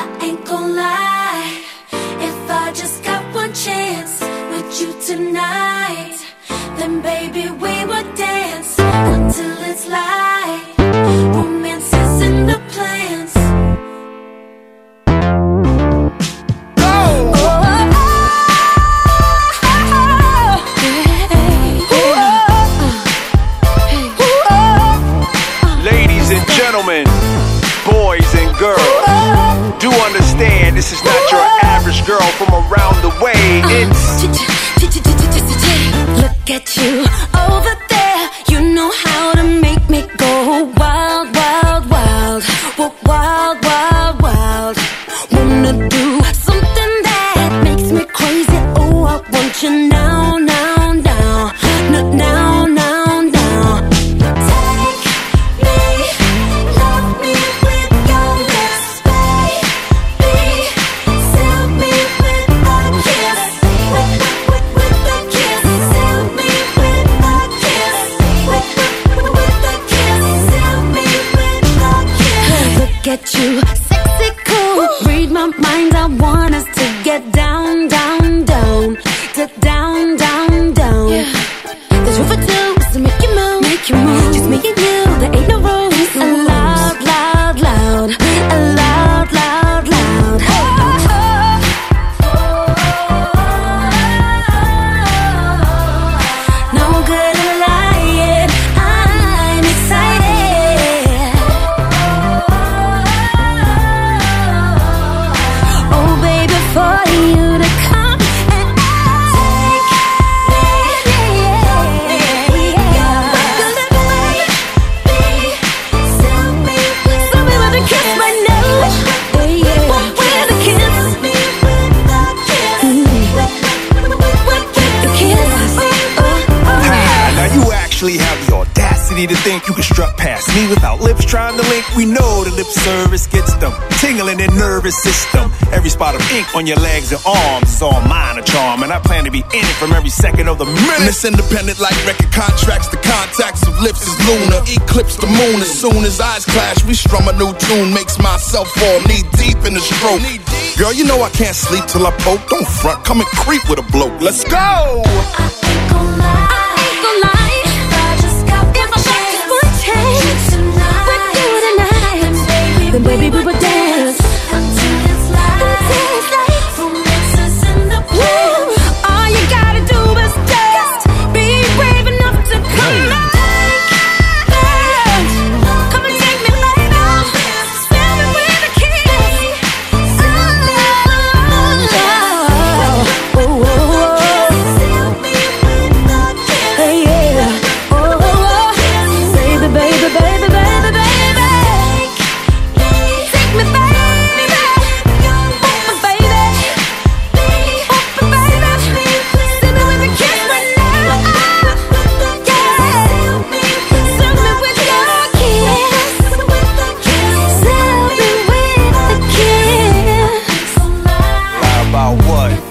I ain't gon' lie. If I just got one chance with you tonight, then baby we would dance until it's light. Romance is in the plans. Ladies and gentlemen, boys and girls, do understand this is not your average girl from around the way. It's Look at you over there. You know how to make me go wild, wild, wild. Wild, wild, wild. At you, sexy cool. Read my mind, I want us to get down, down, down, get down, down, down. There's actually have the audacity to think you can strut past me without lips trying to link. We know the lip service gets them tingling in nervous system. Every spot of ink on your legs and arms is all mine a charm, and I plan to be in it from every second of the minute. Miss Independent like record contracts. The contacts of lips is lunar. Eclipse the moon as soon as eyes clash. We strum a new tune. Makes myself fall knee deep in the stroke. Girl, you know I can't sleep till I poke. Don't front. Come and creep with a bloke. Let's go. Baby, about what?